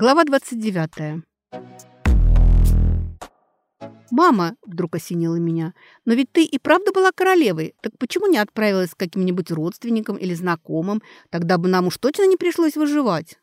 Глава 29. «Мама!» – вдруг осенила меня. «Но ведь ты и правда была королевой. Так почему не отправилась с каким-нибудь родственником или знакомым? Тогда бы нам уж точно не пришлось выживать».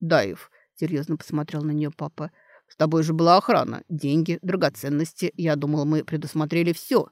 «Даев», – серьезно посмотрел на нее папа. «С тобой же была охрана, деньги, драгоценности. Я думала, мы предусмотрели все».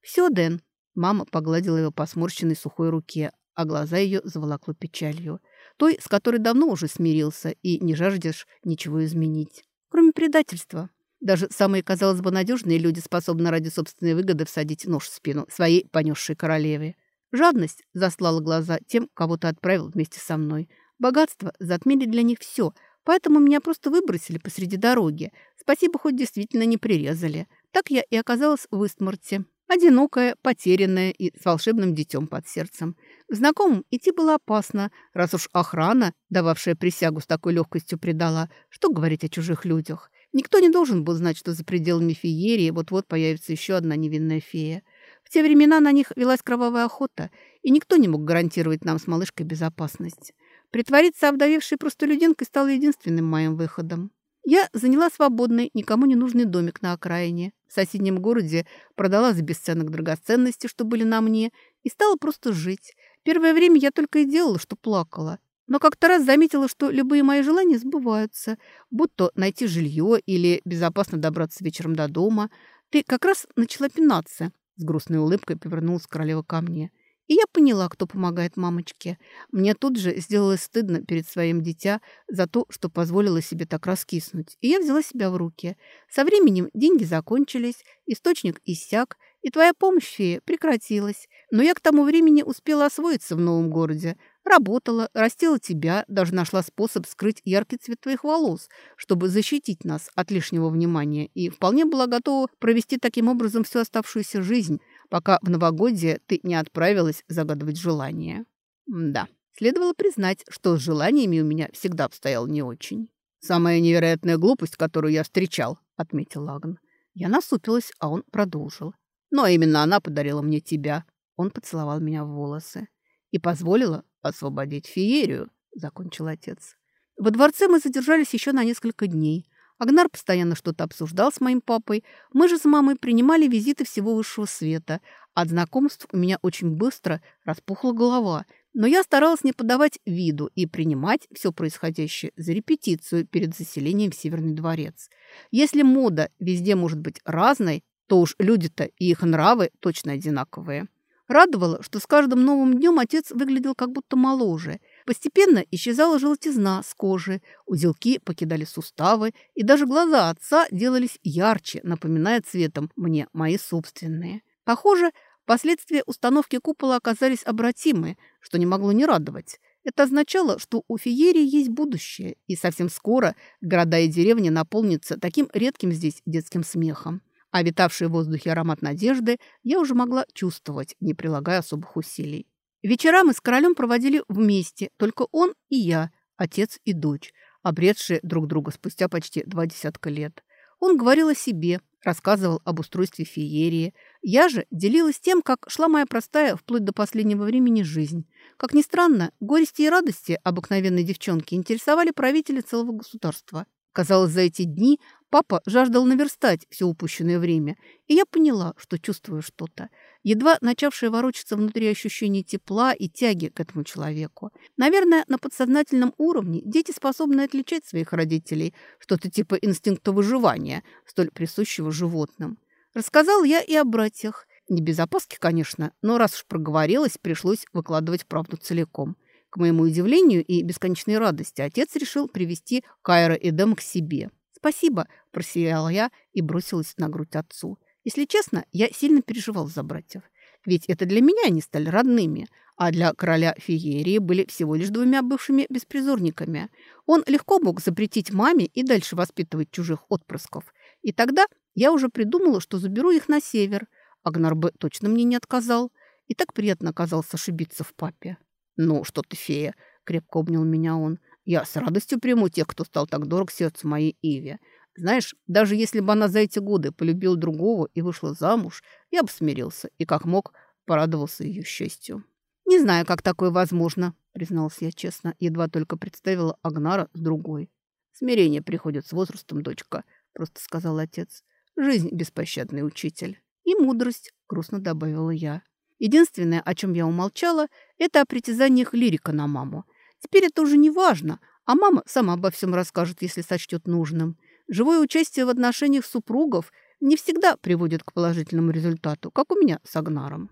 «Все, Дэн». Мама погладила его по сморщенной сухой руке, а глаза ее заволокло печалью той, с которой давно уже смирился и не жаждешь ничего изменить. Кроме предательства. Даже самые, казалось бы, надежные люди способны ради собственной выгоды всадить нож в спину своей понесшей королеве. Жадность заслала глаза тем, кого ты отправил вместе со мной. Богатство затмили для них все, поэтому меня просто выбросили посреди дороги. Спасибо, хоть действительно не прирезали. Так я и оказалась в Истмарте. Одинокая, потерянная и с волшебным детем под сердцем. К знакомым идти было опасно, раз уж охрана, дававшая присягу с такой легкостью, предала. Что говорить о чужих людях? Никто не должен был знать, что за пределами феерии вот-вот появится еще одна невинная фея. В те времена на них велась кровавая охота, и никто не мог гарантировать нам с малышкой безопасность. Притвориться овдовевшей простолюдинкой стало единственным моим выходом. Я заняла свободный, никому не нужный домик на окраине. В соседнем городе продала за бесценок драгоценности, что были на мне, и стала просто жить. Первое время я только и делала, что плакала. Но как-то раз заметила, что любые мои желания сбываются, будто найти жилье или безопасно добраться вечером до дома. Ты как раз начала пинаться. С грустной улыбкой повернулась королева ко мне. И я поняла, кто помогает мамочке. Мне тут же сделалось стыдно перед своим дитя за то, что позволила себе так раскиснуть. И я взяла себя в руки. Со временем деньги закончились, источник иссяк, и твоя помощь, фея, прекратилась. Но я к тому времени успела освоиться в новом городе. Работала, растила тебя, даже нашла способ скрыть яркий цвет твоих волос, чтобы защитить нас от лишнего внимания, и вполне была готова провести таким образом всю оставшуюся жизнь – пока в новогодие ты не отправилась загадывать желание. Да, следовало признать, что с желаниями у меня всегда обстоял не очень. «Самая невероятная глупость, которую я встречал», — отметил Лаган. Я насупилась, а он продолжил. «Но именно она подарила мне тебя». Он поцеловал меня в волосы. «И позволила освободить феерию», — закончил отец. Во дворце мы задержались еще на несколько дней. Агнар постоянно что-то обсуждал с моим папой. Мы же с мамой принимали визиты всего высшего света. От знакомств у меня очень быстро распухла голова. Но я старалась не подавать виду и принимать все происходящее за репетицию перед заселением в Северный дворец. Если мода везде может быть разной, то уж люди-то и их нравы точно одинаковые. Радовало, что с каждым новым днем отец выглядел как будто моложе – Постепенно исчезала желтизна с кожи, узелки покидали суставы, и даже глаза отца делались ярче, напоминая цветом мне мои собственные. Похоже, последствия установки купола оказались обратимы, что не могло не радовать. Это означало, что у феерии есть будущее, и совсем скоро города и деревни наполнятся таким редким здесь детским смехом. А витавший в воздухе аромат надежды я уже могла чувствовать, не прилагая особых усилий. Вечера мы с королем проводили вместе, только он и я, отец и дочь, обретшие друг друга спустя почти два десятка лет. Он говорил о себе, рассказывал об устройстве феерии. Я же делилась тем, как шла моя простая вплоть до последнего времени жизнь. Как ни странно, горести и радости обыкновенной девчонки интересовали правителя целого государства. Казалось, за эти дни папа жаждал наверстать все упущенное время, и я поняла, что чувствую что-то едва начавшее ворочаться внутри ощущение тепла и тяги к этому человеку. Наверное, на подсознательном уровне дети способны отличать своих родителей, что-то типа инстинкта выживания, столь присущего животным. Рассказал я и о братьях. Не без опаски, конечно, но раз уж проговорилась, пришлось выкладывать правду целиком. К моему удивлению и бесконечной радости отец решил привести Кайра и Дэм к себе. «Спасибо», – просияла я и бросилась на грудь отцу. Если честно, я сильно переживал за братьев. Ведь это для меня они стали родными, а для короля Феерии были всего лишь двумя бывшими беспризорниками. Он легко мог запретить маме и дальше воспитывать чужих отпрысков. И тогда я уже придумала, что заберу их на север. Агнар бы точно мне не отказал. И так приятно оказалось ошибиться в папе. «Ну, что ты, фея!» — крепко обнял меня он. «Я с радостью приму тех, кто стал так дорог сердцу моей Иве. Знаешь, даже если бы она за эти годы полюбила другого и вышла замуж, я бы смирился и, как мог, порадовался ее счастью. «Не знаю, как такое возможно», — призналась я честно, едва только представила Агнара с другой. Смирение приходит с возрастом, дочка, просто сказал отец. Жизнь беспощадный учитель. И мудрость, грустно добавила я. Единственное, о чем я умолчала, это о притязаниях лирика на маму. Теперь это уже не важно, а мама сама обо всем расскажет, если сочтет нужным. Живое участие в отношениях супругов не всегда приводит к положительному результату, как у меня с Агнаром.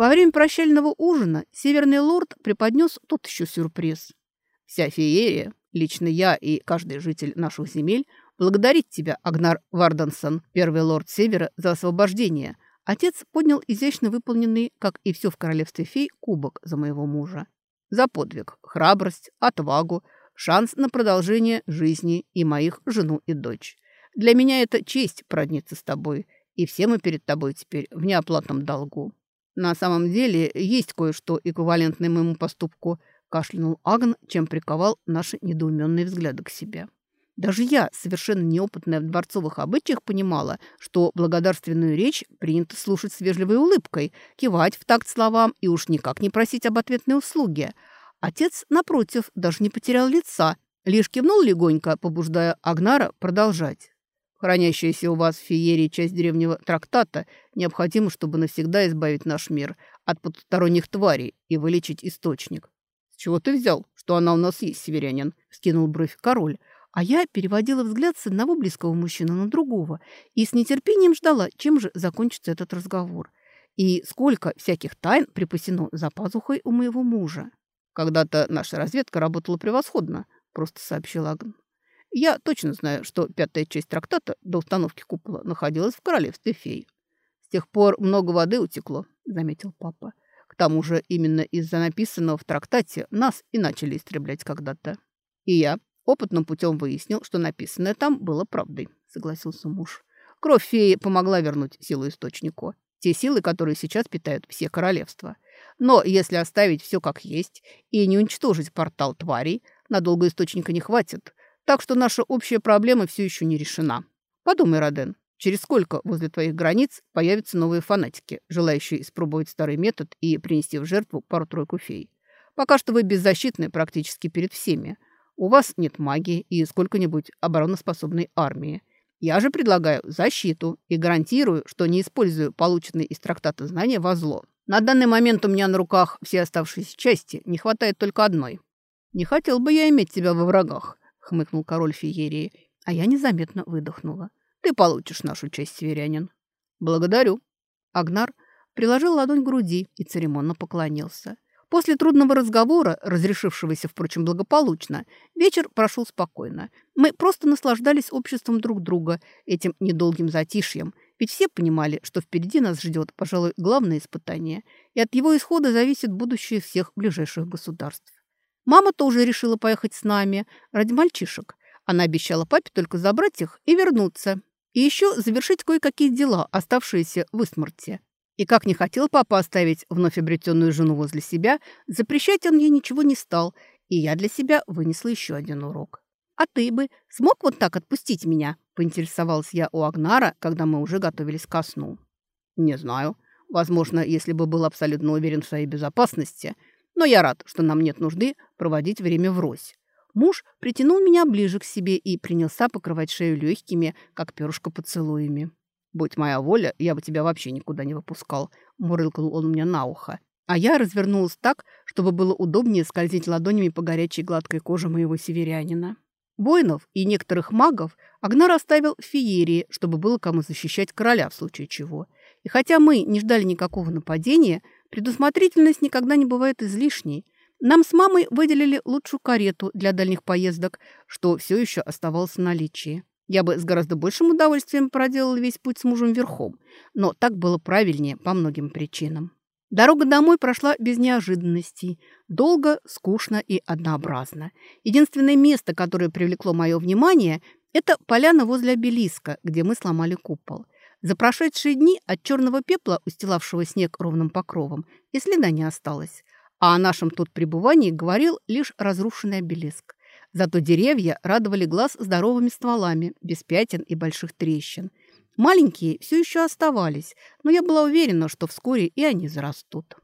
Во время прощального ужина Северный Лорд преподнес тот еще сюрприз. «Вся феерия, лично я и каждый житель наших земель, благодарит тебя, Агнар Вардансон, первый лорд Севера, за освобождение». Отец поднял изящно выполненный, как и все в королевстве фей, кубок за моего мужа. За подвиг, храбрость, отвагу, шанс на продолжение жизни и моих жену и дочь. Для меня это честь продниться с тобой, и все мы перед тобой теперь в неоплатном долгу. На самом деле есть кое-что эквивалентное моему поступку, кашлянул Агн, чем приковал наши недоуменные взгляды к себе. Даже я, совершенно неопытная в дворцовых обычаях, понимала, что благодарственную речь принято слушать с вежливой улыбкой, кивать в такт словам и уж никак не просить об ответной услуге. Отец, напротив, даже не потерял лица, лишь кивнул легонько, побуждая Агнара продолжать. Хранящаяся у вас в феерии часть древнего трактата необходима, чтобы навсегда избавить наш мир от потусторонних тварей и вылечить источник. С чего ты взял, что она у нас есть, северянин? Скинул бровь король. А я переводила взгляд с одного близкого мужчины на другого и с нетерпением ждала, чем же закончится этот разговор. И сколько всяких тайн припасено за пазухой у моего мужа. Когда-то наша разведка работала превосходно, просто сообщил Агн. Я точно знаю, что пятая часть трактата до установки купола находилась в королевстве фей. С тех пор много воды утекло, заметил папа. К тому же именно из-за написанного в трактате нас и начали истреблять когда-то. И я опытным путем выяснил, что написанное там было правдой, согласился муж. Кровь феи помогла вернуть силу источнику. Те силы, которые сейчас питают все королевства. Но если оставить все как есть и не уничтожить портал тварей, надолго источника не хватит. Так что наша общая проблема все еще не решена. Подумай, Роден, через сколько возле твоих границ появятся новые фанатики, желающие испробовать старый метод и принести в жертву пару-тройку фей. Пока что вы беззащитны практически перед всеми. У вас нет магии и сколько-нибудь обороноспособной армии. Я же предлагаю защиту и гарантирую, что не использую полученные из трактата знания во зло. На данный момент у меня на руках все оставшиеся части, не хватает только одной. Не хотел бы я иметь тебя во врагах хмыкнул король феерии, а я незаметно выдохнула. Ты получишь нашу честь, северянин. Благодарю. Агнар приложил ладонь к груди и церемонно поклонился. После трудного разговора, разрешившегося, впрочем, благополучно, вечер прошел спокойно. Мы просто наслаждались обществом друг друга, этим недолгим затишьем, ведь все понимали, что впереди нас ждет, пожалуй, главное испытание, и от его исхода зависит будущее всех ближайших государств. Мама тоже решила поехать с нами ради мальчишек. Она обещала папе только забрать их и вернуться. И еще завершить кое-какие дела, оставшиеся в Исмарте. И как не хотел папа оставить вновь обретенную жену возле себя, запрещать он ей ничего не стал, и я для себя вынесла еще один урок. «А ты бы смог вот так отпустить меня?» – поинтересовалась я у Агнара, когда мы уже готовились ко сну. «Не знаю. Возможно, если бы был абсолютно уверен в своей безопасности – но я рад, что нам нет нужды проводить время врозь. Муж притянул меня ближе к себе и принялся покрывать шею легкими, как перышко поцелуями. «Будь моя воля, я бы тебя вообще никуда не выпускал», — мурлыкал он мне на ухо. А я развернулась так, чтобы было удобнее скользить ладонями по горячей гладкой коже моего северянина. Воинов и некоторых магов Агнар оставил в феерии, чтобы было кому защищать короля в случае чего. И хотя мы не ждали никакого нападения, Предусмотрительность никогда не бывает излишней. Нам с мамой выделили лучшую карету для дальних поездок, что все еще оставалось в наличии. Я бы с гораздо большим удовольствием проделала весь путь с мужем верхом, но так было правильнее по многим причинам. Дорога домой прошла без неожиданностей. Долго, скучно и однообразно. Единственное место, которое привлекло мое внимание, это поляна возле обелиска, где мы сломали купол. За прошедшие дни от черного пепла, устилавшего снег ровным покровом, и следа не осталось. А о нашем тут пребывании говорил лишь разрушенный обелиск. Зато деревья радовали глаз здоровыми стволами, без пятен и больших трещин. Маленькие все еще оставались, но я была уверена, что вскоре и они зарастут.